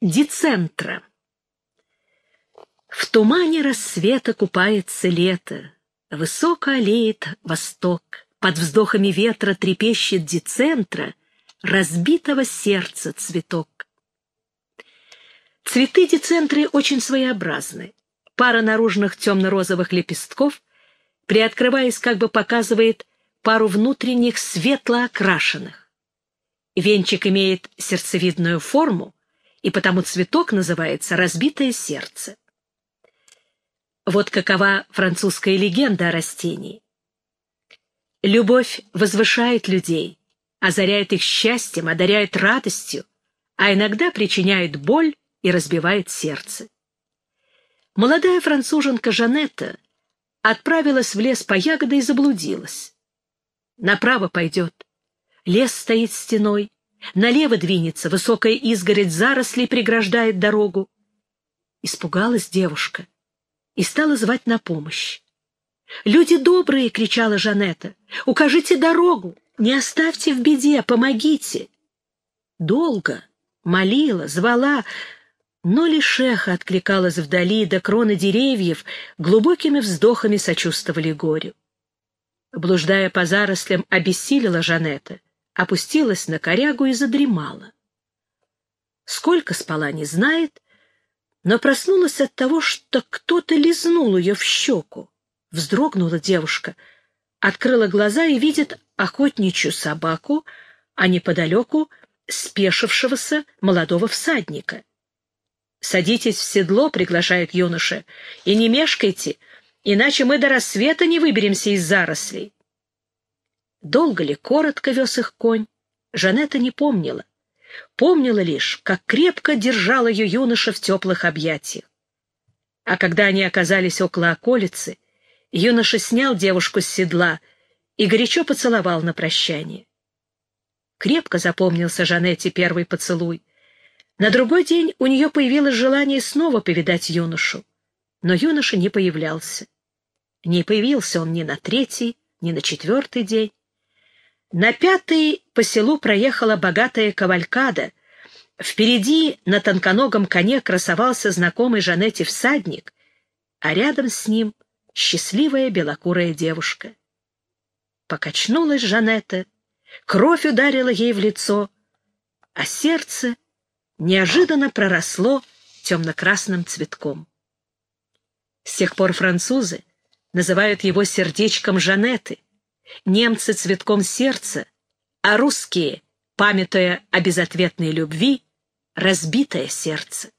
Дицентра. В тумане рассвета купается лето, Высоко аллеет восток, Под вздохами ветра трепещет дицентра, Разбитого сердца цветок. Цветы дицентры очень своеобразны. Пара наружных темно-розовых лепестков, приоткрываясь, как бы показывает пару внутренних светло окрашенных. Венчик имеет сердцевидную форму, и потому цветок называется «разбитое сердце». Вот какова французская легенда о растении. Любовь возвышает людей, озаряет их счастьем, одаряет радостью, а иногда причиняет боль и разбивает сердце. Молодая француженка Жанетта отправилась в лес по ягоды и заблудилась. Направо пойдет. Лес стоит стеной, Налево двинется, высокая изгородь зарослей преграждает дорогу. Испугалась девушка и стала звать на помощь. «Люди добрые!» — кричала Жанетта. «Укажите дорогу! Не оставьте в беде! Помогите!» Долго молила, звала, но лишь эхо откликалось вдали, до кроны деревьев глубокими вздохами сочувствовали горю. Блуждая по зарослям, обессилила Жанетта опустилась на корягу и задремала. Сколько спала, не знает, но проснулась от того, что кто-то лизнул ее в щеку. Вздрогнула девушка, открыла глаза и видит охотничью собаку, а неподалеку спешившегося молодого всадника. «Садитесь в седло», — приглашает юноша, — «и не мешкайте, иначе мы до рассвета не выберемся из зарослей». Долго ли, коротко вез их конь, Жанетта не помнила. Помнила лишь, как крепко держал ее юноша в теплых объятиях. А когда они оказались около околицы, юноша снял девушку с седла и горячо поцеловал на прощание. Крепко запомнился Жанетте первый поцелуй. На другой день у нее появилось желание снова повидать юношу, но юноша не появлялся. Не появился он ни на третий, ни на четвертый день. На пятый по селу проехала богатая кавалькада. Впереди на тонконогом коне красовался знакомый Жанетте всадник, а рядом с ним счастливая белокурая девушка. Покачнулась Жанетта, кровь ударила ей в лицо, а сердце неожиданно проросло темно-красным цветком. С тех пор французы называют его сердечком Жанеты — немцы цветком сердца, а русские, памятуя о безответной любви, разбитое сердце.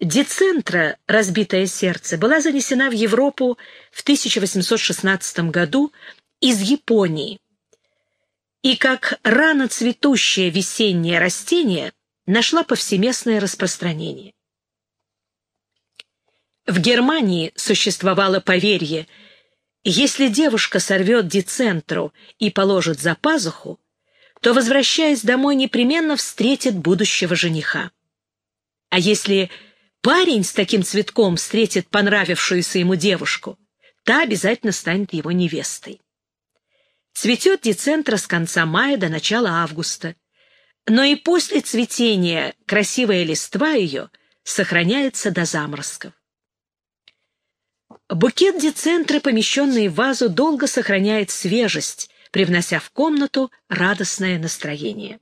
Децентра «Разбитое сердце» была занесена в Европу в 1816 году из Японии и как рано цветущее весеннее растение нашла повсеместное распространение. В Германии существовало поверье – если девушка сорвет децентру и положит за пазуху, то, возвращаясь домой, непременно встретит будущего жениха. А если парень с таким цветком встретит понравившуюся ему девушку, та обязательно станет его невестой. Цветет децентра с конца мая до начала августа, но и после цветения красивая листва ее сохраняется до заморозков. Букет децентра, помещенный в вазу, долго сохраняет свежесть, привнося в комнату радостное настроение.